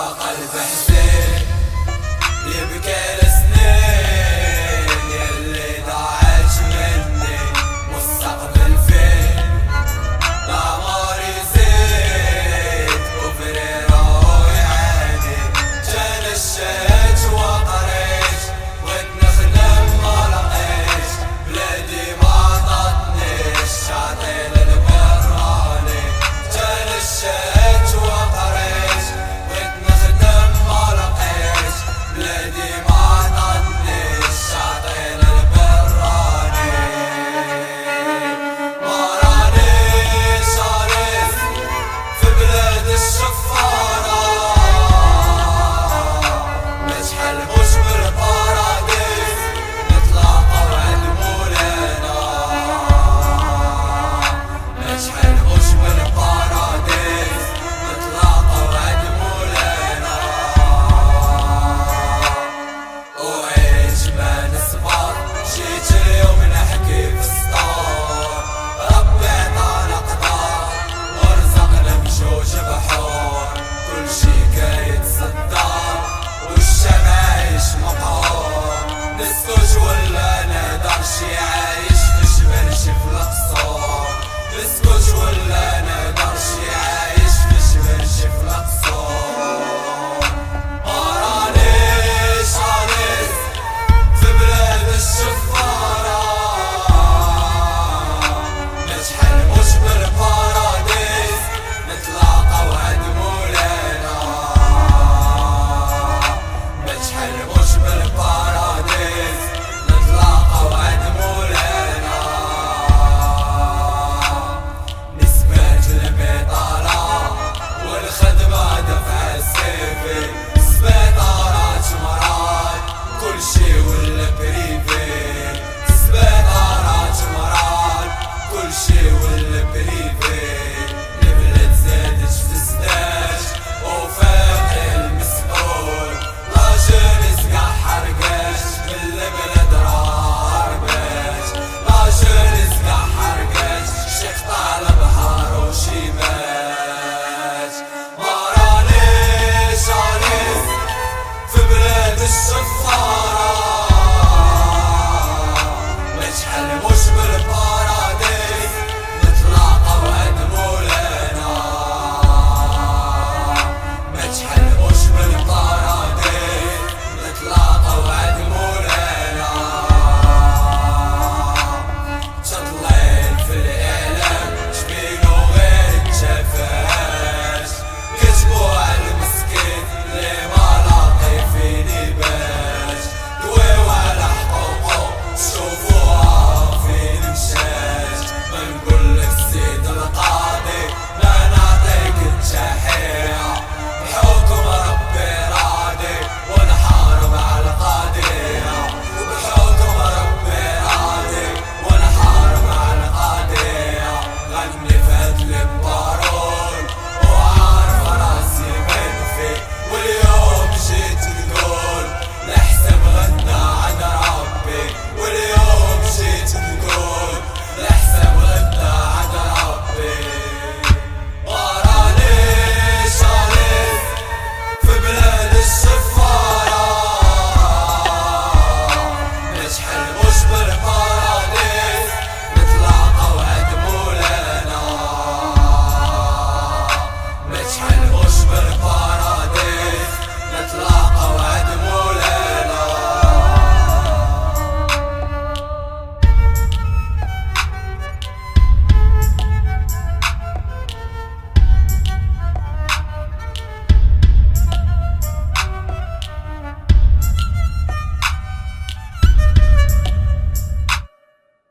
قلب حسين يبكي